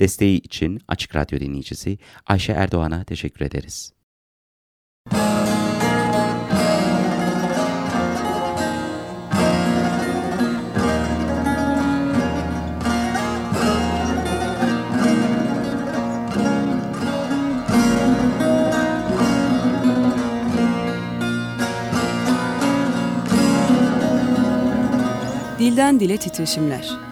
Desteği için Açık Radyo dinleyicisi Ayşe Erdoğan'a teşekkür ederiz. Dilden Dile Titreşimler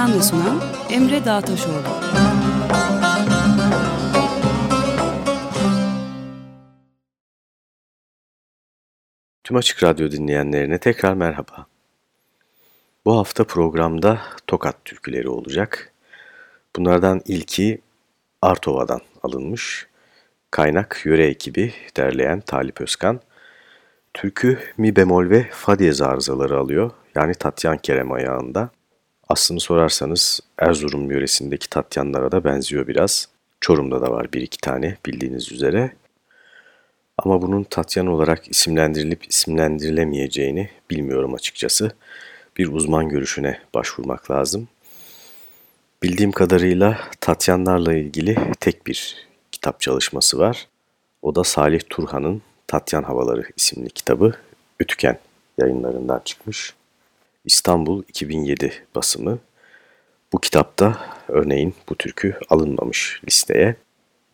Hazırlayan ve sunan Emre Dağtaşoğlu. Tüm Açık Radyo dinleyenlerine tekrar merhaba. Bu hafta programda Tokat türküleri olacak. Bunlardan ilki Artova'dan alınmış. Kaynak yöre ekibi derleyen Talip Özkan. Türkü mi bemol ve fa diyez arızaları alıyor. Yani Tatyan Kerem ayağında. Aslını sorarsanız Erzurum yöresindeki tatyanlara da benziyor biraz. Çorum'da da var bir iki tane bildiğiniz üzere. Ama bunun tatyan olarak isimlendirilip isimlendirilemeyeceğini bilmiyorum açıkçası. Bir uzman görüşüne başvurmak lazım. Bildiğim kadarıyla tatyanlarla ilgili tek bir kitap çalışması var. O da Salih Turhan'ın Tatyan Havaları isimli kitabı Ütüken yayınlarından çıkmış. İstanbul 2007 basımı. Bu kitapta örneğin bu türkü alınmamış listeye.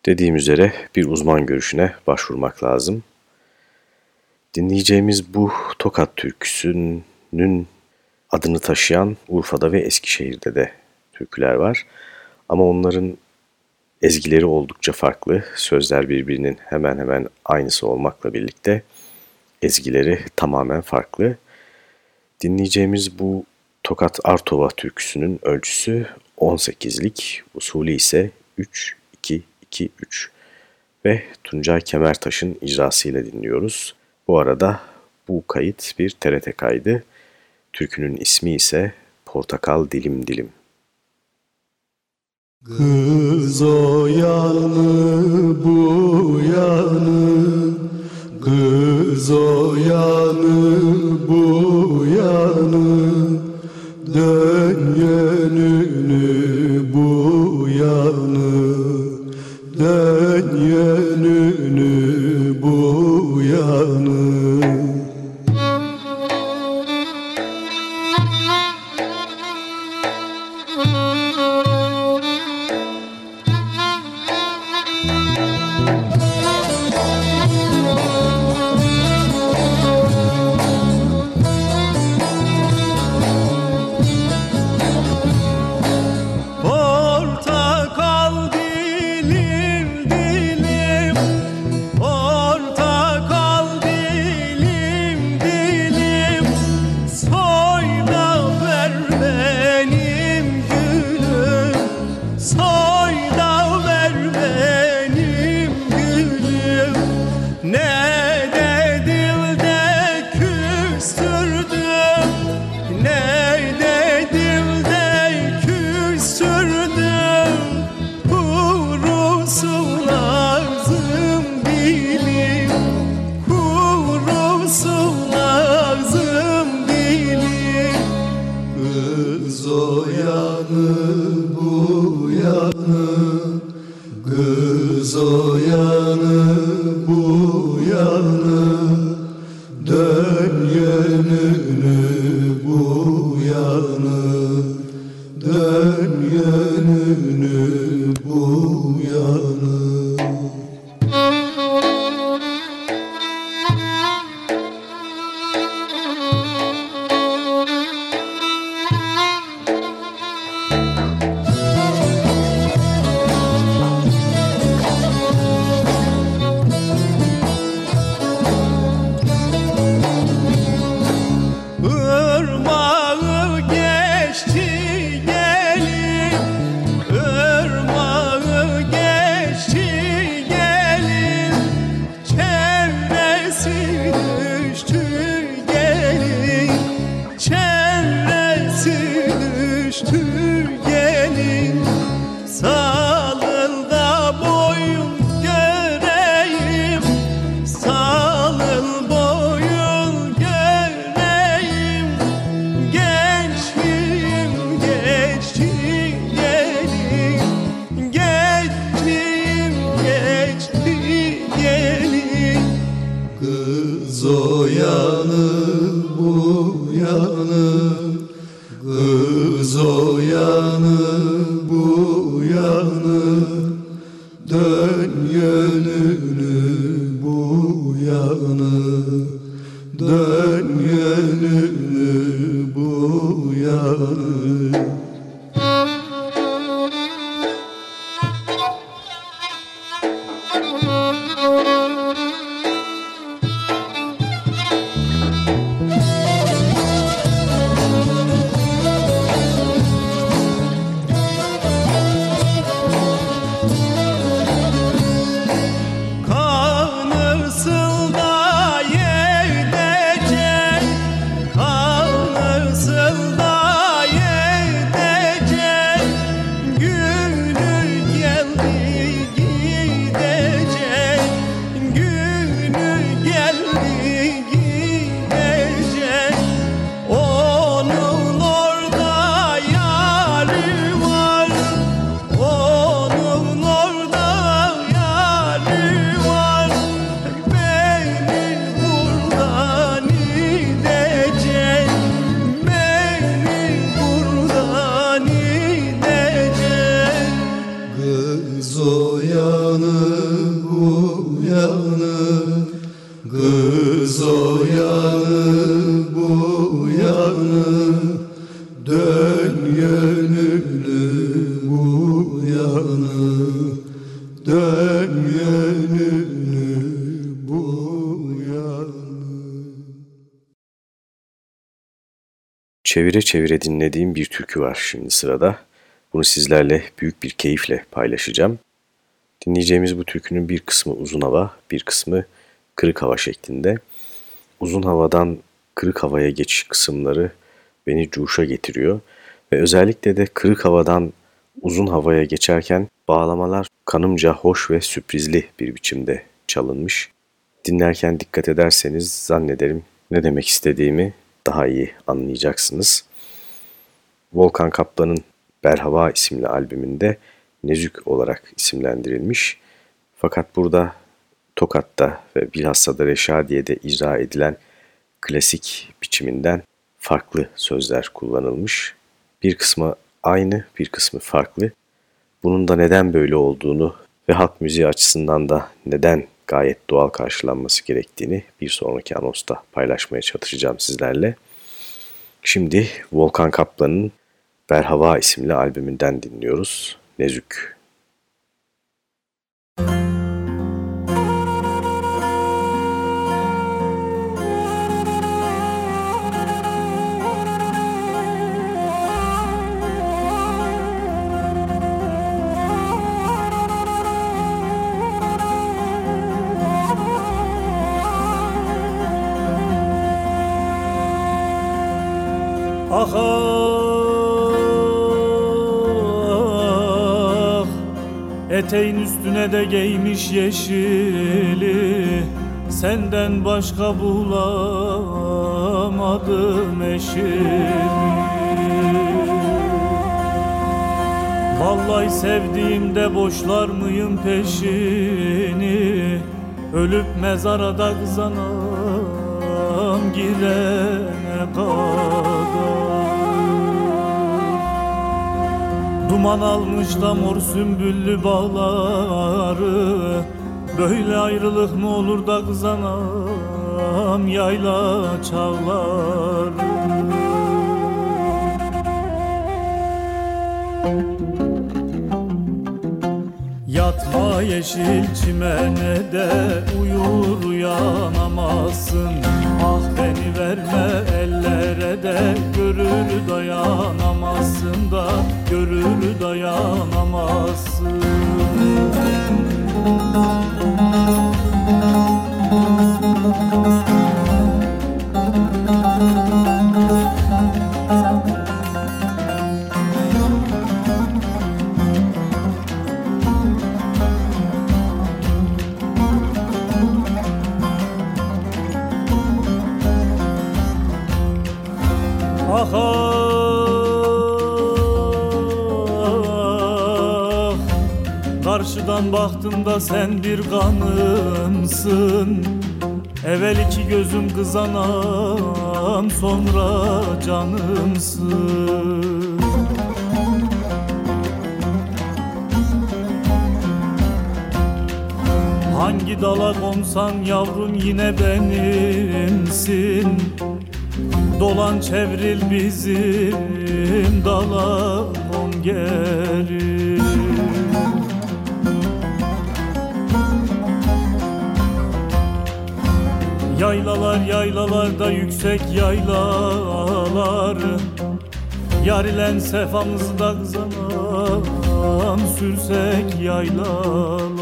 Dediğim üzere bir uzman görüşüne başvurmak lazım. Dinleyeceğimiz bu Tokat türküsünün adını taşıyan Urfa'da ve Eskişehir'de de türküler var. Ama onların ezgileri oldukça farklı. Sözler birbirinin hemen hemen aynısı olmakla birlikte ezgileri tamamen farklı. Dinleyeceğimiz bu Tokat Artova türküsünün ölçüsü 18'lik, usulü ise 3-2-2-3 ve Tuncay Kemertaş'ın icrasıyla dinliyoruz. Bu arada bu kayıt bir TRT kaydı. Türkünün ismi ise Portakal Dilim Dilim. Kız o yanı bu yanı Kız o yanı bu yanı Dön Kız çevire çevire dinlediğim bir türkü var şimdi sırada. Bunu sizlerle büyük bir keyifle paylaşacağım. Dinleyeceğimiz bu türkünün bir kısmı uzun hava, bir kısmı kırık hava şeklinde. Uzun havadan kırık havaya geçiş kısımları beni cuşa getiriyor ve özellikle de kırık havadan uzun havaya geçerken bağlamalar kanımca hoş ve sürprizli bir biçimde çalınmış. Dinlerken dikkat ederseniz zannederim ne demek istediğimi daha iyi anlayacaksınız. Volkan Kaplan'ın Berhava isimli albümünde Nezük olarak isimlendirilmiş. Fakat burada Tokat'ta ve bilhassa da Reşadiye'de icra edilen klasik biçiminden farklı sözler kullanılmış. Bir kısmı aynı, bir kısmı farklı. Bunun da neden böyle olduğunu ve halk müziği açısından da neden gayet doğal karşılanması gerektiğini bir sonraki anosta paylaşmaya çalışacağım sizlerle. Şimdi Volkan Kaplan'ın Berhava isimli albümünden dinliyoruz. Nezük. Ah Eteğin üstüne de giymiş yeşili. Senden başka bulamadım eşimi Vallahi sevdiğimde boşlar mıyım peşini? Ölüp mezara da kızanam girene kadar Duman almış da mor sümbüllü bağları. Böyle ayrılık mı olur da kızanam yayla çağlar Yatma yeşil çimene de uyur uyanamazsın. Ah beni verme ellere de görür dayanamazsın da Görür dayanamazsın. Ah ah Karşıdan baktım da sen bir kanımsın. Evvel iki gözüm kızanam sonra canımsın. Hangi dala konsan yavrum yine benimsin Dolan çevril bizim dala kon geri. Yaylalar yaylalarda yüksek yaylalar. Yar ile sefamızda kızanan sürsek yaylalar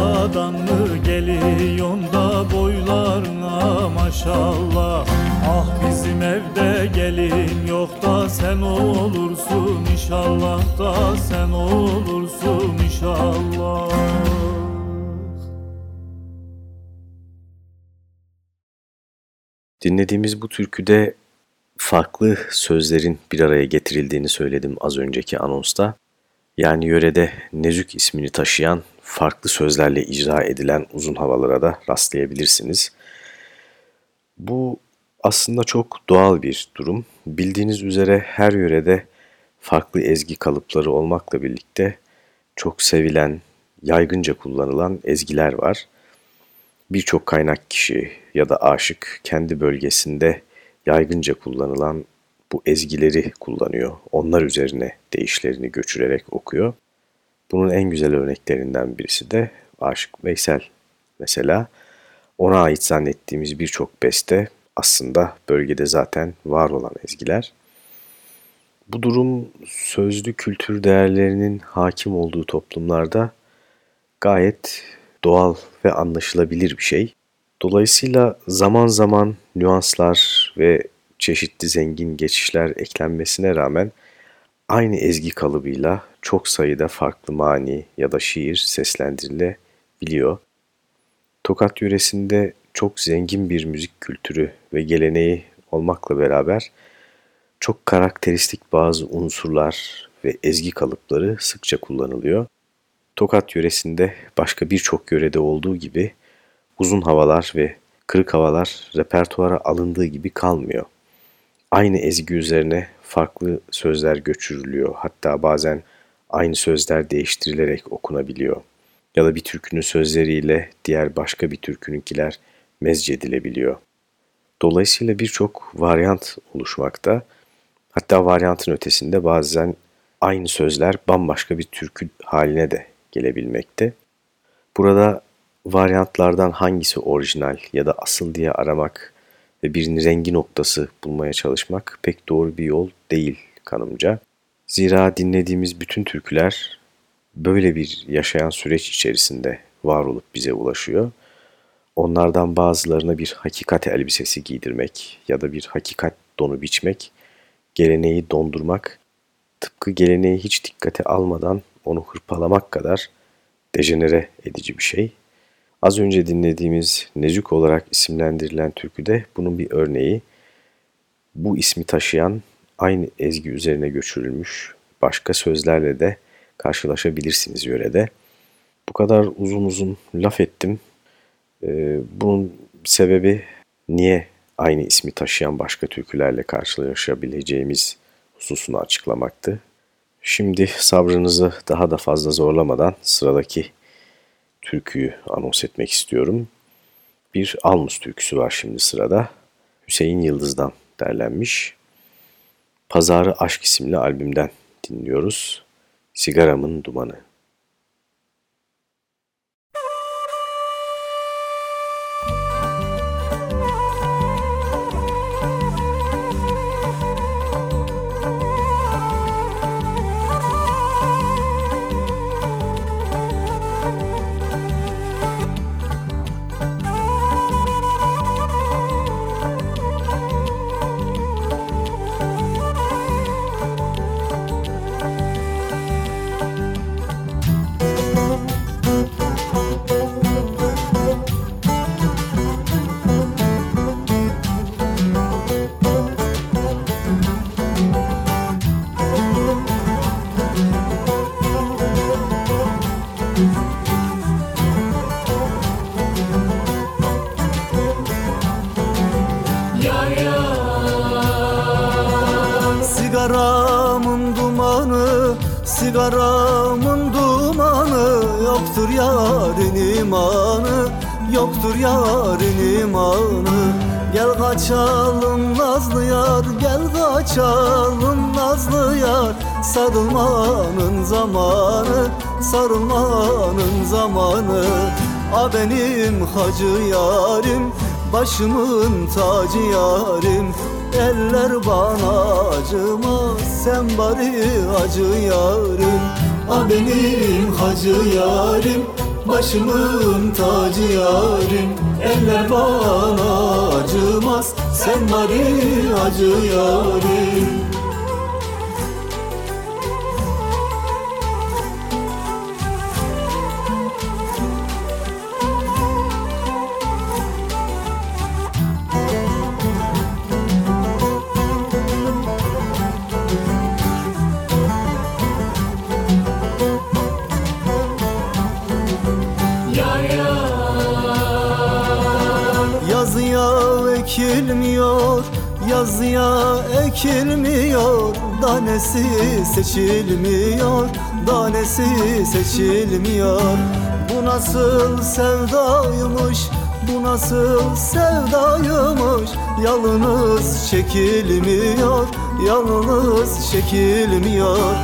Yayladan mı geliyorsun da boylarına maşallah Ah bizim evde gelin yok da sen olursun inşallah da sen olursun inşallah Dinlediğimiz bu türküde farklı sözlerin bir araya getirildiğini söyledim az önceki anonsta. Yani yörede Nezük ismini taşıyan farklı sözlerle icra edilen uzun havalara da rastlayabilirsiniz. Bu aslında çok doğal bir durum. Bildiğiniz üzere her yörede farklı ezgi kalıpları olmakla birlikte çok sevilen, yaygınca kullanılan ezgiler var. Birçok kaynak kişi ya da aşık kendi bölgesinde yaygınca kullanılan bu ezgileri kullanıyor. Onlar üzerine deyişlerini göçürerek okuyor. Bunun en güzel örneklerinden birisi de Aşık Veysel. Mesela ona ait zannettiğimiz birçok beste aslında bölgede zaten var olan ezgiler. Bu durum sözlü kültür değerlerinin hakim olduğu toplumlarda gayet doğal ve anlaşılabilir bir şey. Dolayısıyla zaman zaman nüanslar ve çeşitli zengin geçişler eklenmesine rağmen aynı ezgi kalıbıyla çok sayıda farklı mani ya da şiir seslendirilebiliyor. Tokat yöresinde çok zengin bir müzik kültürü ve geleneği olmakla beraber çok karakteristik bazı unsurlar ve ezgi kalıpları sıkça kullanılıyor. Tokat yöresinde başka birçok yörede olduğu gibi uzun havalar ve kırık havalar repertuara alındığı gibi kalmıyor. Aynı ezgi üzerine farklı sözler göçürülüyor. Hatta bazen aynı sözler değiştirilerek okunabiliyor. Ya da bir türkünün sözleriyle diğer başka bir türkününkiler mezcedilebiliyor. Dolayısıyla birçok varyant oluşmakta. Hatta varyantın ötesinde bazen aynı sözler bambaşka bir türkü haline de gelebilmekte. Burada varyantlardan hangisi orijinal ya da asıl diye aramak ve bir rengi noktası bulmaya çalışmak pek doğru bir yol değil kanımca. Zira dinlediğimiz bütün türküler böyle bir yaşayan süreç içerisinde var olup bize ulaşıyor. Onlardan bazılarına bir hakikat elbisesi giydirmek ya da bir hakikat donu biçmek, geleneği dondurmak, tıpkı geleneği hiç dikkate almadan onu hırpalamak kadar dejenere edici bir şey. Az önce dinlediğimiz Nezük olarak isimlendirilen türküde bunun bir örneği. Bu ismi taşıyan aynı ezgi üzerine göçürülmüş başka sözlerle de karşılaşabilirsiniz yörede. Bu kadar uzun uzun laf ettim. Ee, bunun sebebi niye aynı ismi taşıyan başka türkülerle karşılaşabileceğimiz hususunu açıklamaktı. Şimdi sabrınızı daha da fazla zorlamadan sıradaki türküyü anons etmek istiyorum. Bir Almus türküsü var şimdi sırada. Hüseyin Yıldız'dan derlenmiş. Pazarı Aşk isimli albümden dinliyoruz. Sigaramın Dumanı. Başımın tacı yarim Eller bana acımaz. Sen bari acı yarim A benim hacı yarim. Başımın tacı yarim Eller bana acımaz. Sen bari acı yarim ekilmiyor Yazıya ekilmiyor Danesi seçilmiyor Danesi seçilmiyor. Bu nasıl sevdaymış Bu nasıl sevdaymış Yalnız çekilmiyor Yalnız çekilmiyor.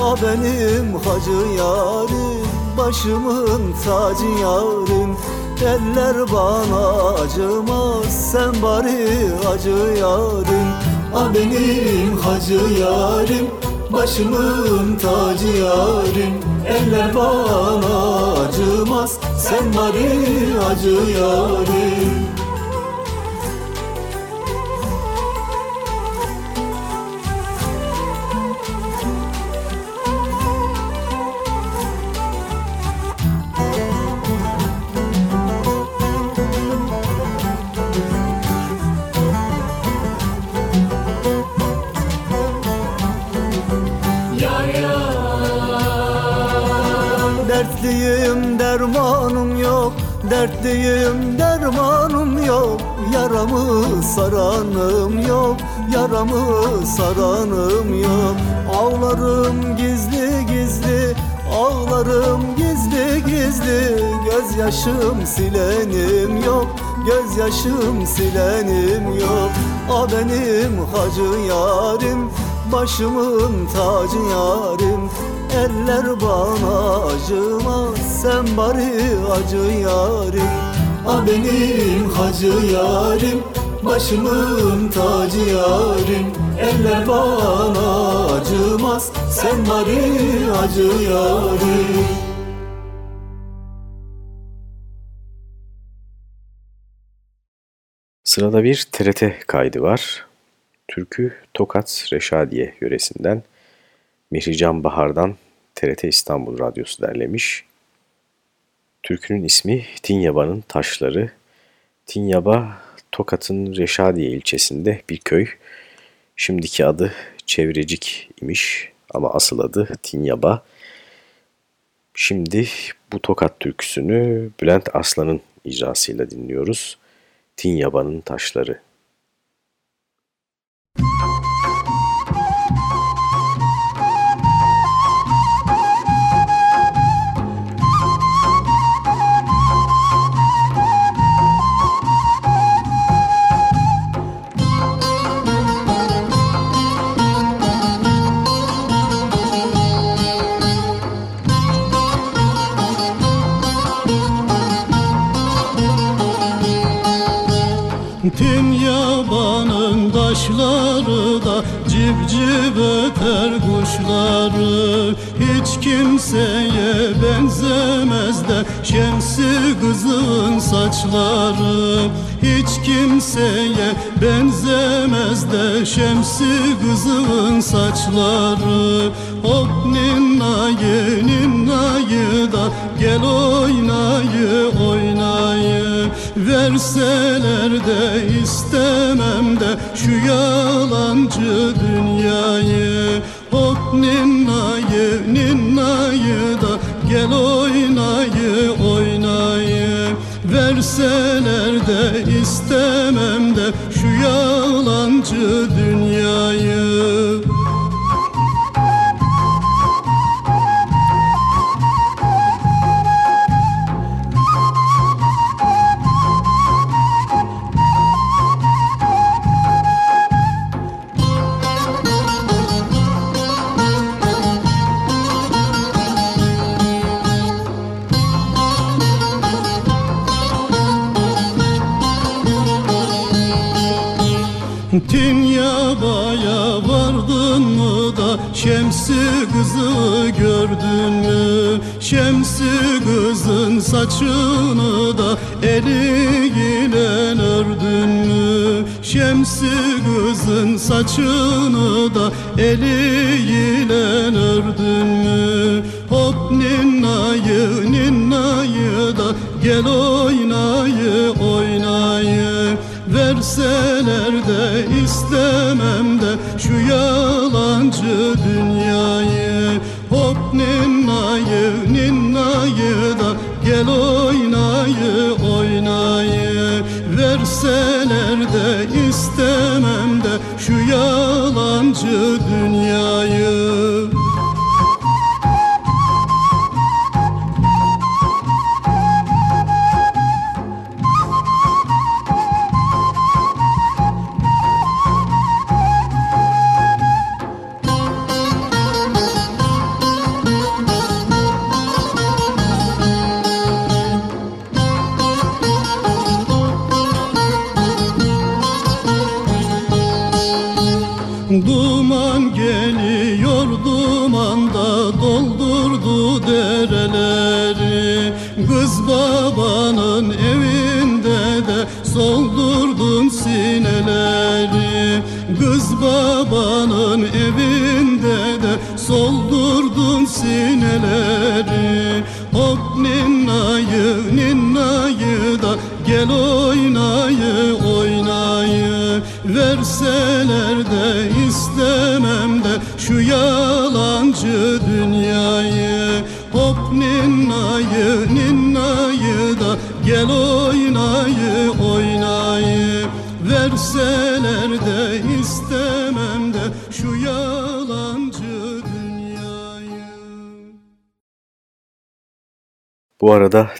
A benim hacı yarim Başımın tacı yarim Eller bana acımaz Sen bari acı yarim A benim hacı yarim Başımın tacı yarim. Eller bana acımaz Sen bari acı yarim Dertliyim dermanım yok. Yaramı saranım yok Yaramı saranım yok. Ağlarım gizli gizli Ağlarım gizli gizli. Gözyaşım silenim yok Gözyaşım silenim yok. A benim hacı yarim Başımın tacı yarim Eller bana acımaz Sen bari acı yarim A benim hacı yarim Başımın tacı yarim Eller bana acımaz Sen bari acı yarim Sırada bir TRT kaydı var. Türkü Tokat Reşadiye yöresinden Mihrican Bahar'dan TRT İstanbul Radyosu derlemiş. Türkünün ismi Tinyaba'nın Taşları. Tinyaba, Tokat'ın Reşadiye ilçesinde bir köy. Şimdiki adı Çevrecik imiş ama asıl adı Tinyaba. Şimdi bu Tokat türküsünü Bülent Aslan'ın icrasıyla dinliyoruz. Tinyaba'nın Taşları. Kimseye benzemez de şemsi kızın saçları. Hiç kimseye benzemez de şemsi kızın saçları. Hop ninnayı ninnayı da gel oynayı oynayı. Verseler de istemem de şu yalancı dünyayı kızı gördün mü? Şemsi kızın saçını da eliyle ördün mü? Şemsi kızın saçını da eliyle ördün mü? Hop ninnayı ninnayı da gel oynayı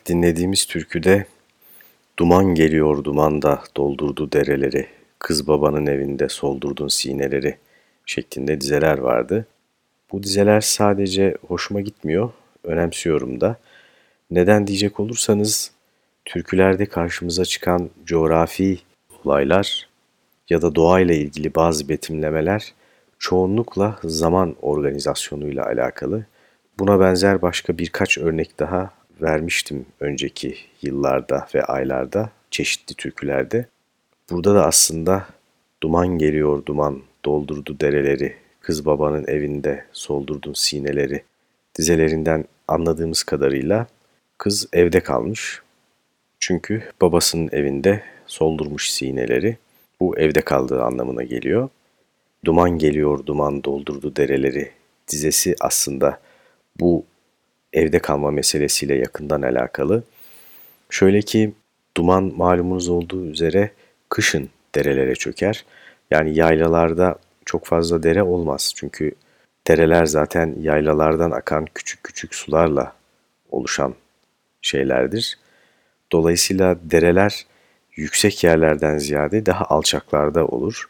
Dinlediğimiz türküde Duman geliyor dumanda doldurdu dereleri, kız babanın evinde soldurdun sineleri şeklinde dizeler vardı. Bu dizeler sadece hoşuma gitmiyor, önemsiyorum da. Neden diyecek olursanız türkülerde karşımıza çıkan coğrafi olaylar ya da doğayla ilgili bazı betimlemeler çoğunlukla zaman organizasyonuyla alakalı. Buna benzer başka birkaç örnek daha vermiştim önceki yıllarda ve aylarda çeşitli türkülerde. Burada da aslında duman geliyor duman doldurdu dereleri, kız babanın evinde soldurdun sineleri dizelerinden anladığımız kadarıyla kız evde kalmış. Çünkü babasının evinde soldurmuş sineleri bu evde kaldığı anlamına geliyor. Duman geliyor duman doldurdu dereleri dizesi aslında bu evde kalma meselesiyle yakından alakalı. Şöyle ki duman malumunuz olduğu üzere kışın derelere çöker. Yani yaylalarda çok fazla dere olmaz. Çünkü dereler zaten yaylalardan akan küçük küçük sularla oluşan şeylerdir. Dolayısıyla dereler yüksek yerlerden ziyade daha alçaklarda olur.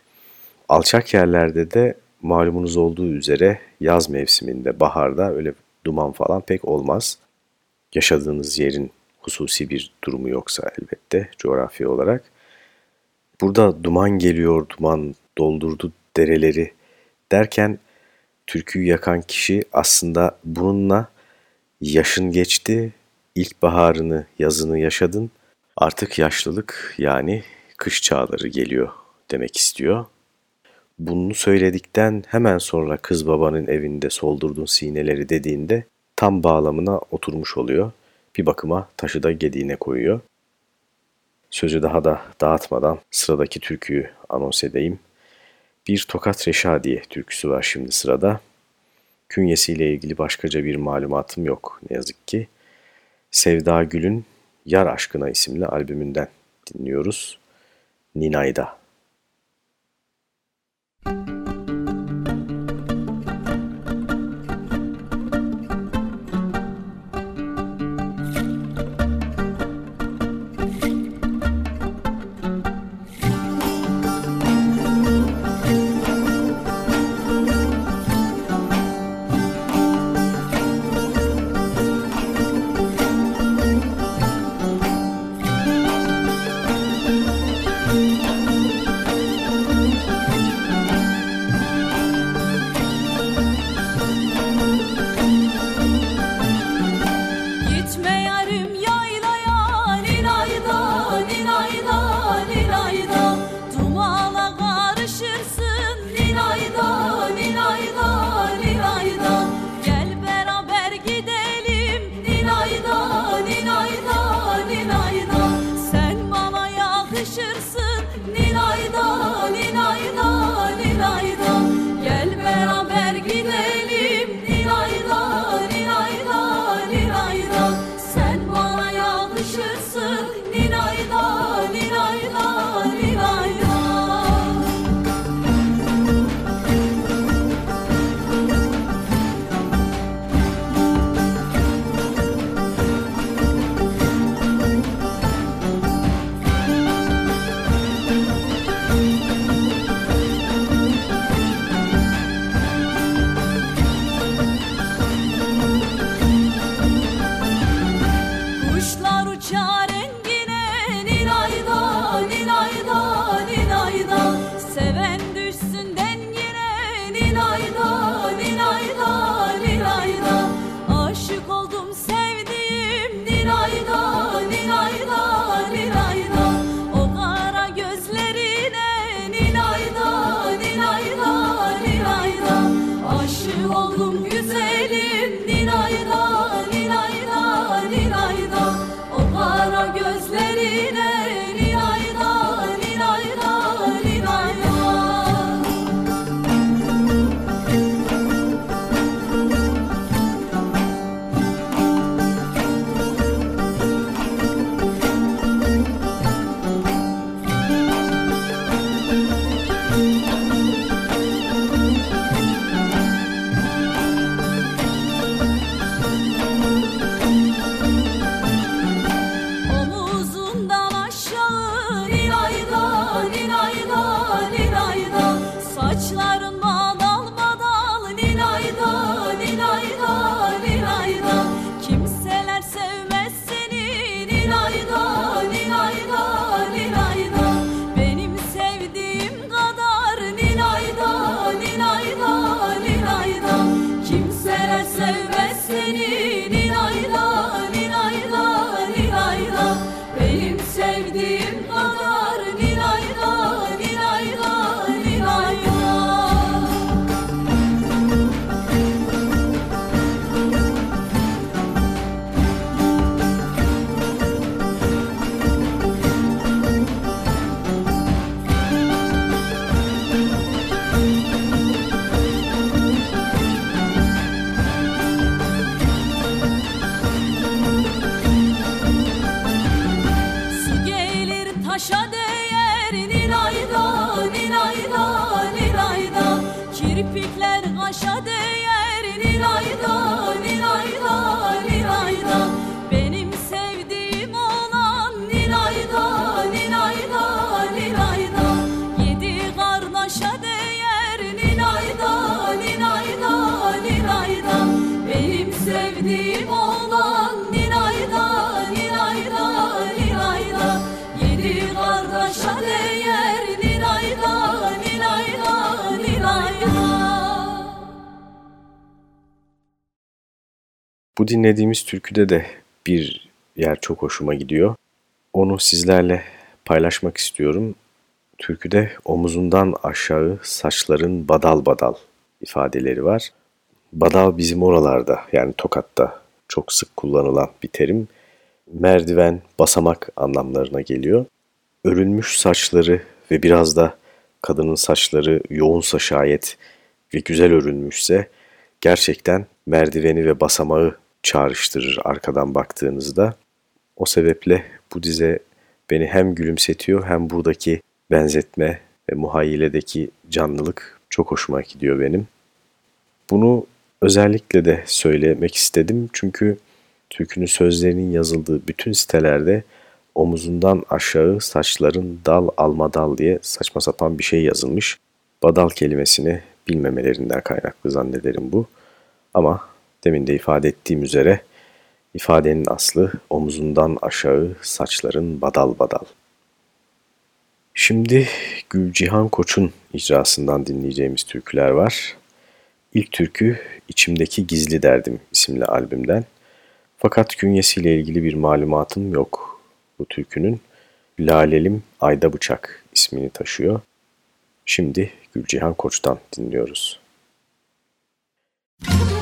Alçak yerlerde de malumunuz olduğu üzere yaz mevsiminde, baharda öyle duman falan pek olmaz. Yaşadığınız yerin hususi bir durumu yoksa elbette coğrafi olarak. Burada duman geliyor, duman doldurdu dereleri derken türküyü yakan kişi aslında bununla yaşın geçti, ilkbaharını, yazını yaşadın, artık yaşlılık yani kış çağları geliyor demek istiyor. Bunu söyledikten hemen sonra kız babanın evinde soldurdun sineleri dediğinde tam bağlamına oturmuş oluyor. Bir bakıma taşı da gediğine koyuyor. Sözü daha da dağıtmadan sıradaki türküyü anons edeyim. Bir Tokat Reşadiye türküsü var şimdi sırada. Künyesiyle ilgili başkaca bir malumatım yok ne yazık ki. Sevda Gül'ün Yar Aşkına isimli albümünden dinliyoruz. Ninayda. Dinlediğimiz türküde de bir yer çok hoşuma gidiyor. Onu sizlerle paylaşmak istiyorum. Türküde omuzundan aşağı saçların badal badal ifadeleri var. Badal bizim oralarda yani Tokat'ta çok sık kullanılan bir terim. Merdiven, basamak anlamlarına geliyor. Örülmüş saçları ve biraz da kadının saçları yoğunsa şayet ve güzel örülmüşse gerçekten merdiveni ve basamağı çağrıştırır arkadan baktığınızda. O sebeple bu dize beni hem gülümsetiyor hem buradaki benzetme ve muhayyiledeki canlılık çok hoşuma gidiyor benim. Bunu özellikle de söylemek istedim çünkü türkünün sözlerinin yazıldığı bütün sitelerde omuzundan aşağı saçların dal alma dal diye saçma sapan bir şey yazılmış. Badal kelimesini bilmemelerinden kaynaklı zannederim bu. Ama Demin de ifade ettiğim üzere ifadenin aslı omuzundan aşağı saçların badal badal. Şimdi Gülcihan Koç'un icrasından dinleyeceğimiz türküler var. İlk türkü İçimdeki Gizli Derdim isimli albümden. Fakat künyesiyle ilgili bir malumatım yok bu türkünün. Lalelim Ayda Bıçak ismini taşıyor. Şimdi Gülcihan Koç'tan dinliyoruz. Müzik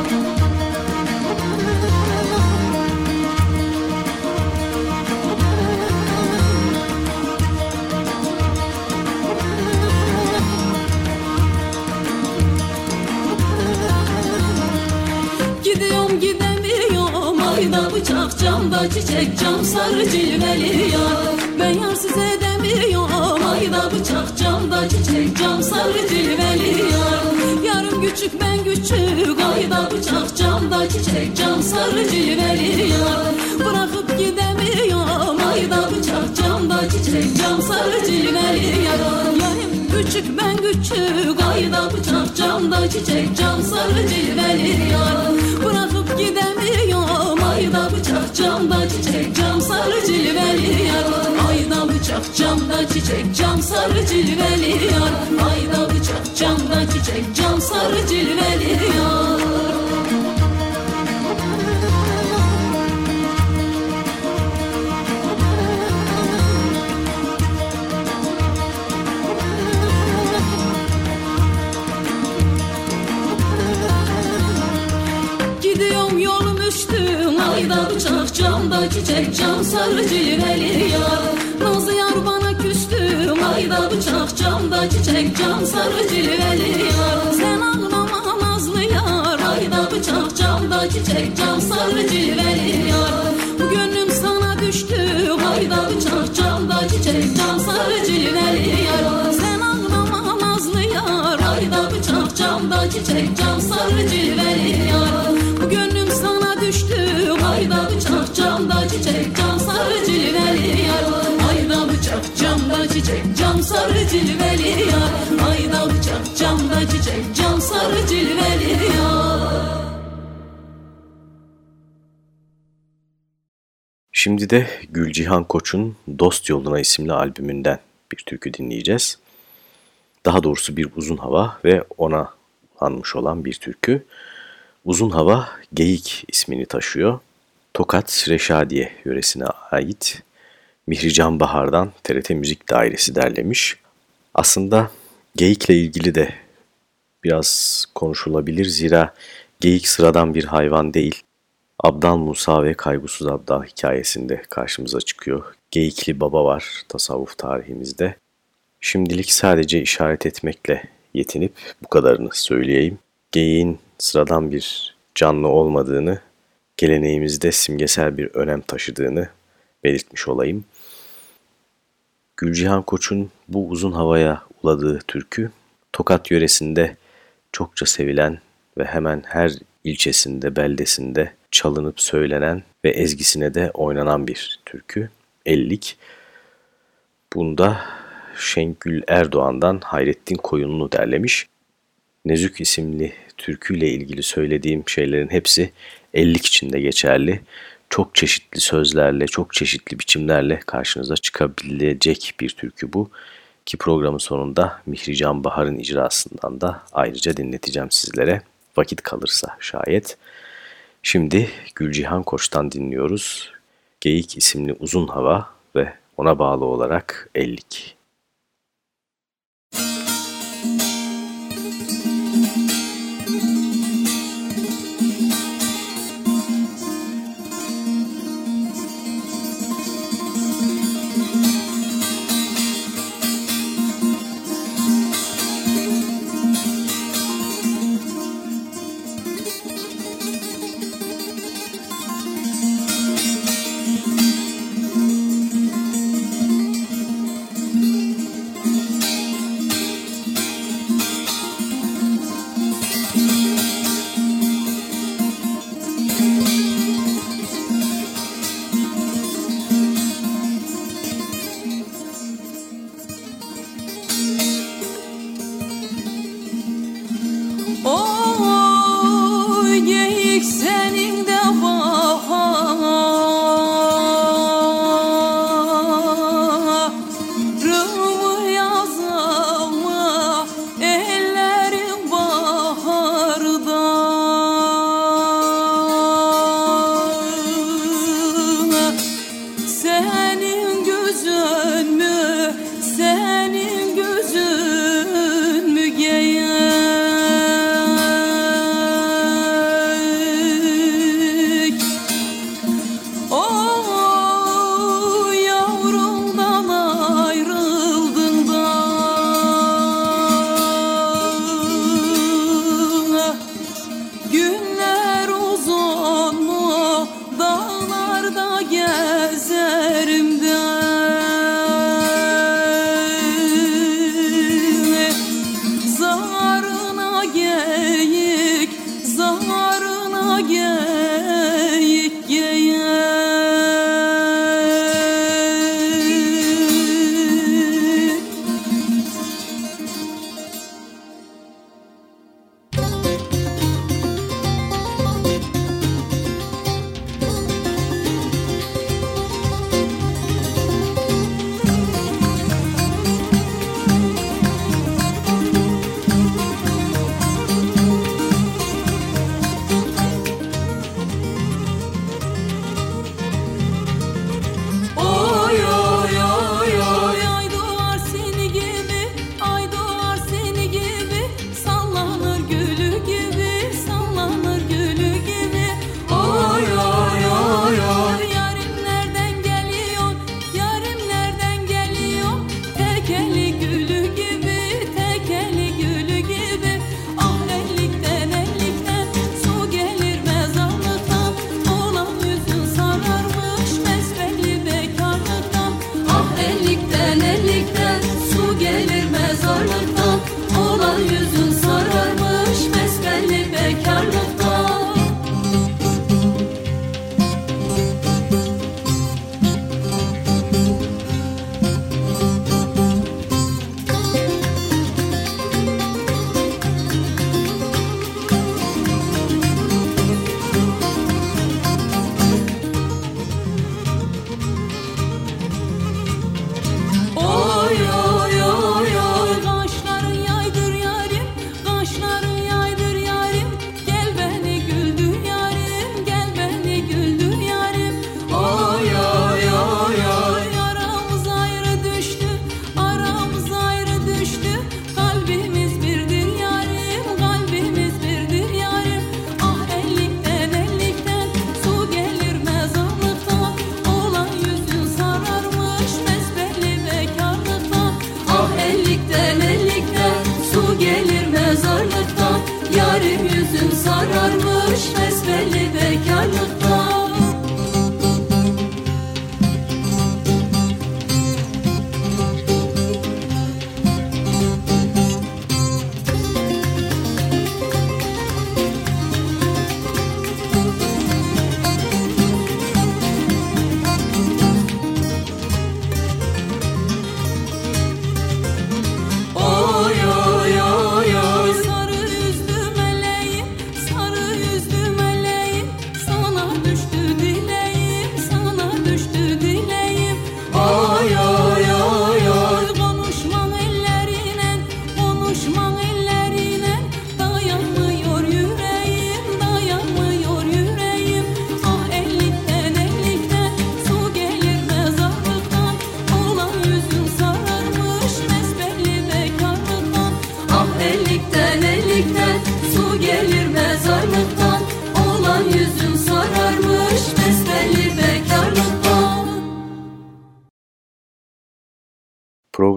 camda çiçek cam sarı cilveli yar. Ben yarsız edemiyorum Ayda bıçak. Camda çiçek cam sarı cilveli yar. Yarım küçük ben küçük Ayda bıçak. Camda çiçek cam sarı cilveli yar. Bırakıp gidemiyorum Ayda bıçak. Camda çiçek cam sarı cilveli yar. Yarım küçük ben küçük Ayda bıçak. Camda çiçek cam sarı cilveli yar. Bırakıp gidemiyorum Ayda bıçak camda çiçek cam sarı cilveli yar. Ayda bıçak camda çiçek cam sarı cilveli yar. Ayda bıçak camda çiçek cam sarı cilveli yar. Üstüm Ayda bıçak camda çiçek cam sarı cilveli yar. Nazlı yar bana küstüm Ayda bıçak camda çiçek cam sarı cilveli yar. Sen ağlama nazlı yar Ayda bıçak camda çiçek cam sarı cilveli yar. Bu gönlüm sana düştü Ayda bıçak camda çiçek cam sarı cilveli yar. Sen ağlama nazlı yar Ayda bıçak camda çiçek cam sarı cilveli yar. Bu gönlüm düştü Ayda bıçak camda çiçek cam sarı cilveli yar Ayda bıçak camda çiçek cam sarı cilveli yar Ayda bıçak camda çiçek cam sarı cilveli yar Şimdi de Gülcihan Koç'un Dost Yoluna isimli albümünden bir türkü dinleyeceğiz. Daha doğrusu bir uzun hava ve ona anmış olan bir türkü. Uzun hava Geyik ismini taşıyor. Tokat Reşadiye yöresine ait Mihrican Bahar'dan TRT Müzik Dairesi derlemiş. Aslında geyikle ilgili de biraz konuşulabilir. Zira geyik sıradan bir hayvan değil. Abdal Musa ve Kaygusuz Abdal hikayesinde karşımıza çıkıyor. Geyikli baba var tasavvuf tarihimizde. Şimdilik sadece işaret etmekle yetinip bu kadarını söyleyeyim. Geyiğin sıradan bir canlı olmadığını, geleneğimizde simgesel bir önem taşıdığını belirtmiş olayım. Gülcihan Koç'un bu uzun havaya uladığı türkü, Tokat yöresinde çokça sevilen ve hemen her ilçesinde, beldesinde çalınıp söylenen ve ezgisine de oynanan bir türkü. Ellik. Bunda Şengül Erdoğan'dan Hayrettin Koyunlu derlemiş. Nezük isimli türküyle ilgili söylediğim şeylerin hepsi ellik içinde geçerli. Çok çeşitli sözlerle, çok çeşitli biçimlerle karşınıza çıkabilecek bir türkü bu. Ki programın sonunda Mihrican Bahar'ın icrasından da ayrıca dinleteceğim sizlere. Vakit kalırsa şayet. Şimdi Gülcihan Koç'tan dinliyoruz. Geyik isimli uzun hava ve ona bağlı olarak ellik.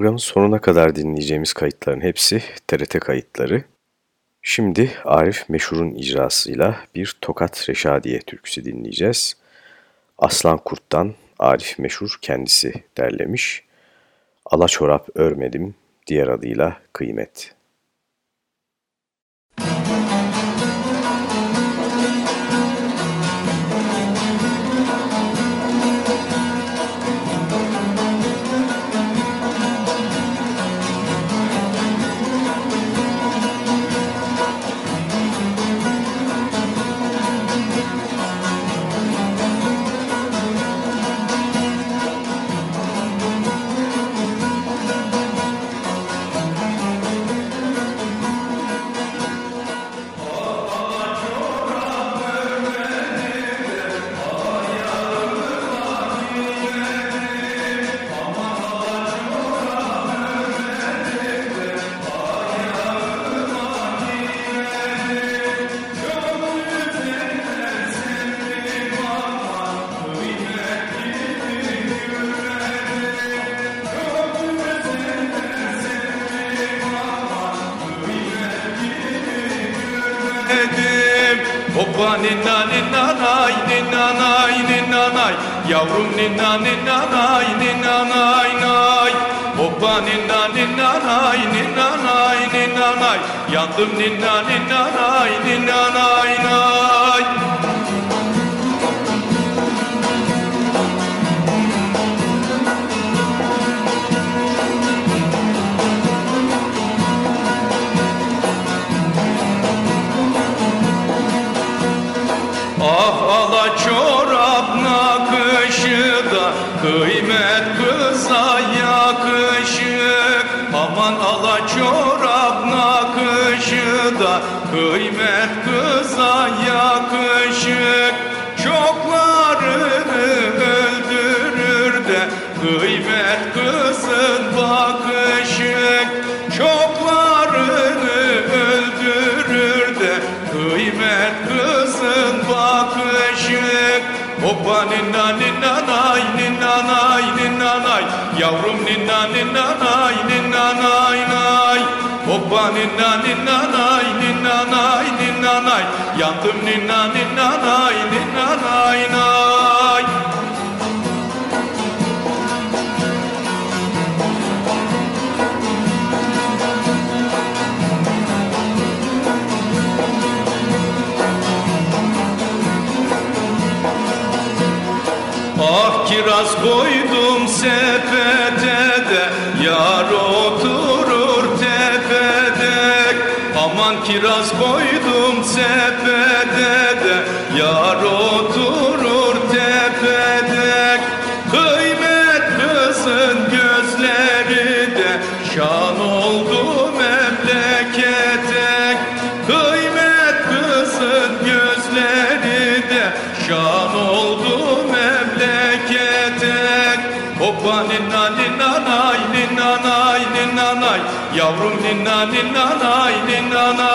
Programın sonuna kadar dinleyeceğimiz kayıtların hepsi TRT kayıtları. Şimdi Arif Meşhur'un icrasıyla bir Tokat Reşadiye türküsü dinleyeceğiz. Aslan Kurt'tan Arif Meşhur kendisi derlemiş. Ala çorap örmedim, diğer adıyla kıymet. Hoppa ninna ninna nay ninna nay ninna nay Yavrum ninna ninna nay ninna nay nay Hoppa ninna ninna nay ninna nay ninna nay Yandım ninna ninna nay ninna nay nay kıza yakışık Çoklarını öldürür de Kıymet kızın bakışık Çoklarını öldürür de Kıymet kızın bakışık Hoppa ninna ninna nay ninna nay ninna nay. Yavrum ninna ninna nay ninna nay nay. Hoppa ninna ninna nay nay ninna nay Yandım ninna ninna nay ninna nay nay. Ah kiraz koydum sepete de Yar oturur tepede. Aman kiraz koydum Yar oturur tepede Kıymet kızın gözleri de Şan oldu memlekete Kıymet kızın gözleri de Şan oldu memlekete. Hoppa ninna ninna nay ninna nay ninna nay. Yavrum ninna ninna nay ninna nay nay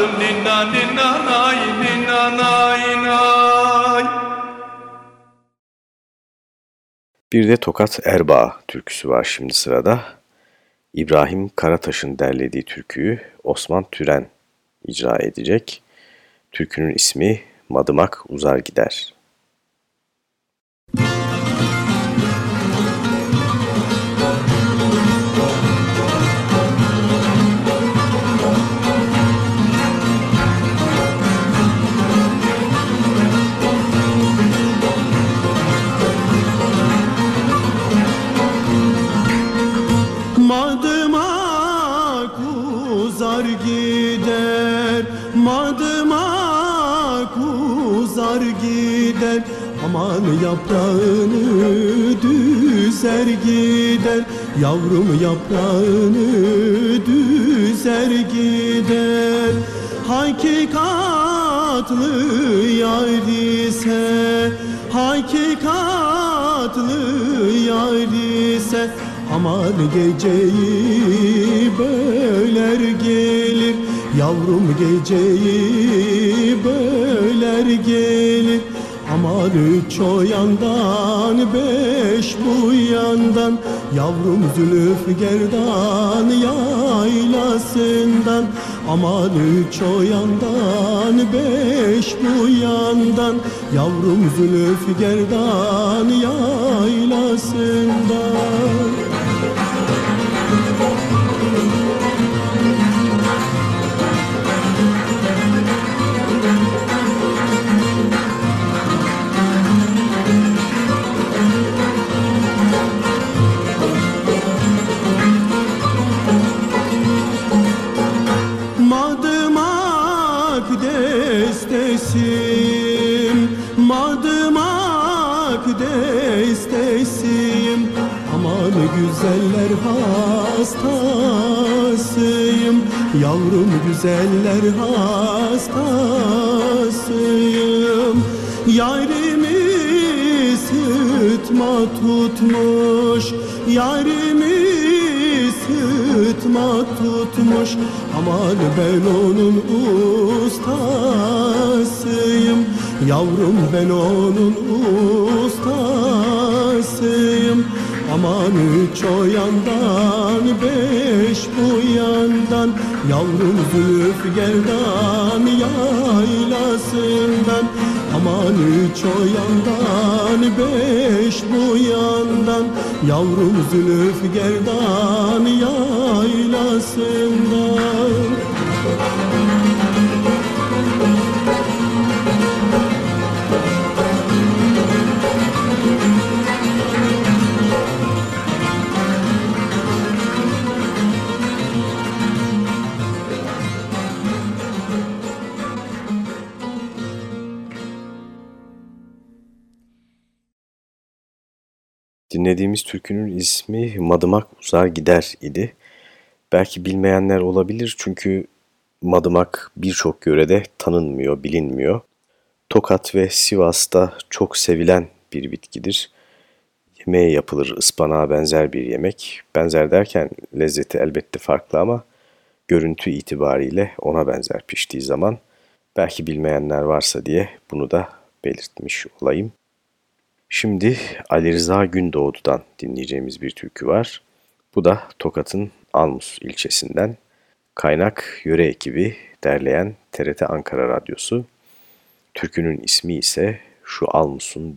Yandım ninna ninna nay ninna nay nay Bir de Tokat Erbaa türküsü var şimdi sırada. İbrahim Karataş'ın derlediği türküyü Osman Türen icra edecek. Türkünün ismi Madımak Uzar Gider. Madımak yaprağını düzer gider. Yavrum yaprağını düzer gider. Hakikatlı yar ise Hakikatlı yar ise Aman geceyi böler gelir. Yavrum geceyi böler gelir Aman üç o yandan beş bu yandan. Yavrum zülüf gerdan yaylasından. Aman üç o yandan beş bu yandan. Yavrum zülüf gerdan yaylasından güzeller hastasıyım. Yavrum güzeller hastasıyım. Yarimi sıtma tutmuş Yarimi sıtma tutmuş. Aman ben onun ustasıyım. Yavrum ben onun ustasıyım Aman üç o yandan beş bu yandan. Yavrum zülüf gerdan yaylasından Aman üç o yandan beş bu yandan. Yavrum zülüf gerdan yaylasından Dinlediğimiz türkünün ismi Madımak Uzar Gider idi. Belki bilmeyenler olabilir çünkü madımak birçok yörede tanınmıyor, bilinmiyor. Tokat ve Sivas'ta çok sevilen bir bitkidir. Yemeğe yapılır ıspanağa benzer bir yemek. Benzer derken lezzeti elbette farklı ama görüntü itibariyle ona benzer piştiği zaman belki bilmeyenler varsa diye bunu da belirtmiş olayım. Şimdi Ali Rıza Gündoğdu'dan dinleyeceğimiz bir türkü var. Bu da Tokat'ın Almus ilçesinden. Kaynak yöre ekibi derleyen TRT Ankara Radyosu. Türkünün ismi ise Şu Almus'un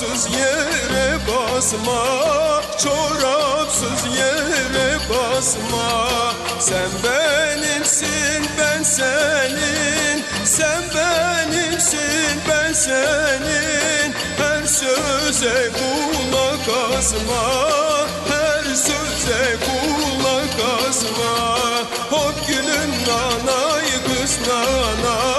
Çorapsız yere basma Çorapsız yere basma. Sen benimsin ben senin. Sen benimsin ben senin. Her söze kulak asma Her söze kulak asma. Hop gülüm nanay kız nanay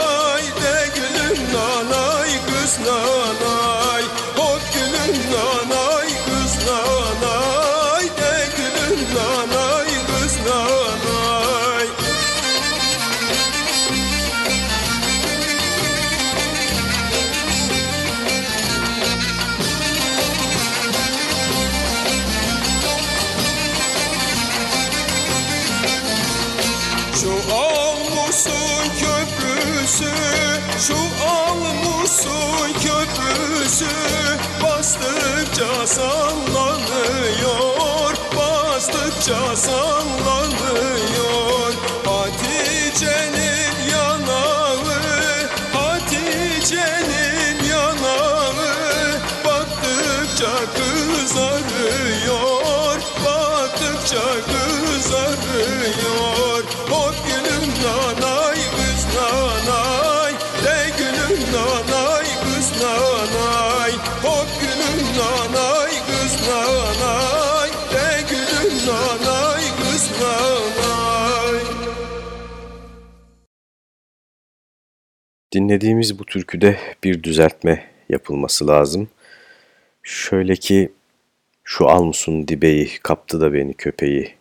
köprüsü Bastıkça sallanıyor Bastıkça sallanıyor Dinlediğimiz bu türküde bir düzeltme yapılması lazım. Şöyle ki şu almusun dibeyi kaptı da beni köpeği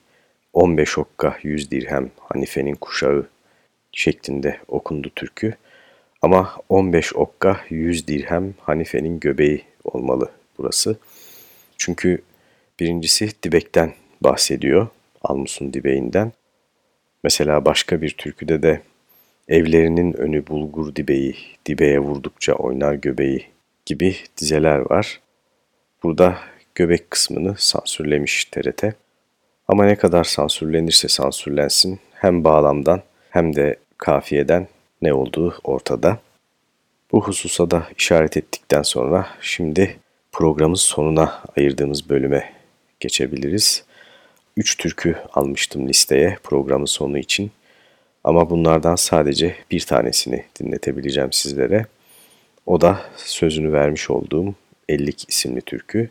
15 okka 100 dirhem Hanife'nin kuşağı şeklinde okundu türkü. Ama 15 okka 100 dirhem Hanife'nin göbeği olmalı burası. Çünkü birincisi dibekten bahsediyor. Almusun dibeğinden. Mesela başka bir türküde de evlerinin önü bulgur dibeği, dibeye vurdukça oynar göbeği gibi dizeler var. Burada göbek kısmını sansürlemiş TRT. Ama ne kadar sansürlenirse sansürlensin hem bağlamdan hem de kafiyeden ne olduğu ortada. Bu hususa da işaret ettikten sonra şimdi programın sonuna ayırdığımız bölüme geçebiliriz. Üç türkü almıştım listeye programın sonu için. Ama bunlardan sadece bir tanesini dinletebileceğim sizlere. O da sözünü vermiş olduğum Ellik isimli türkü.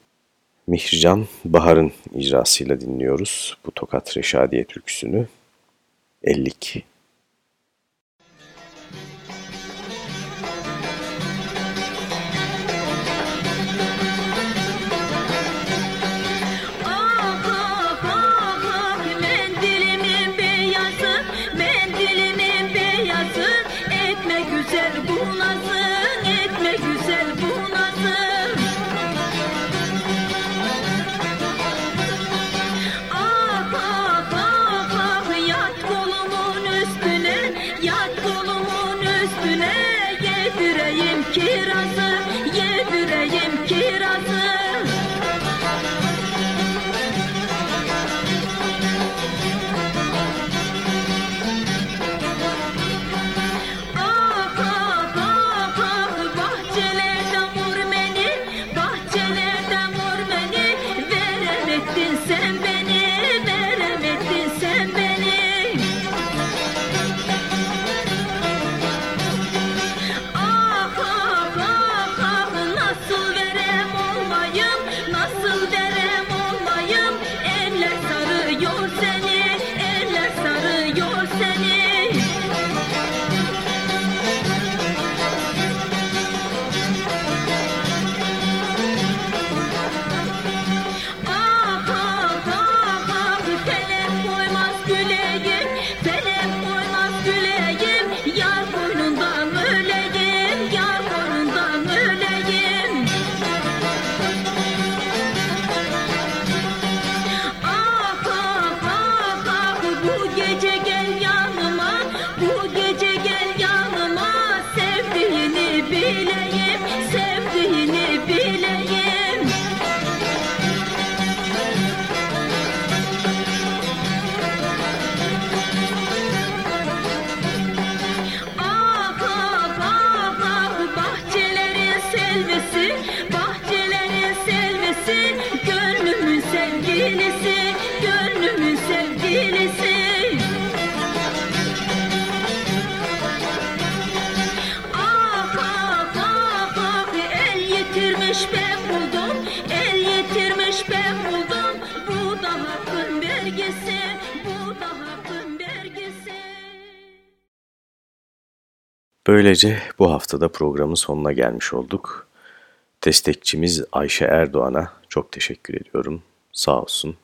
Mihrican Bahar'ın icrasıyla dinliyoruz bu Tokat Reşadiye türküsünü. Ellik. Böylece bu haftada programın sonuna gelmiş olduk. Destekçimiz Ayşe Erdoğan'a çok teşekkür ediyorum. Sağ olsun.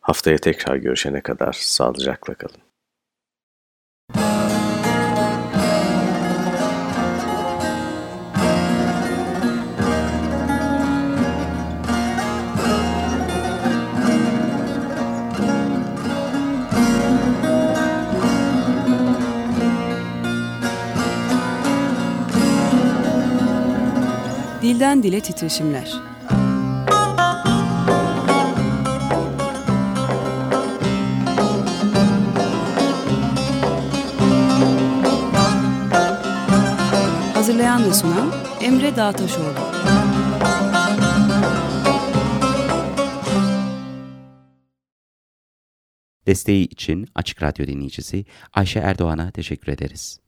Haftaya tekrar görüşene kadar sağlıcakla kalın. Dilden dile titreşimler. Hazırlayan ve sunan Emre Dağtaşoğlu. Desteği için Açık Radyo dinleyicisi Ayşe Erdoğan'a teşekkür ederiz.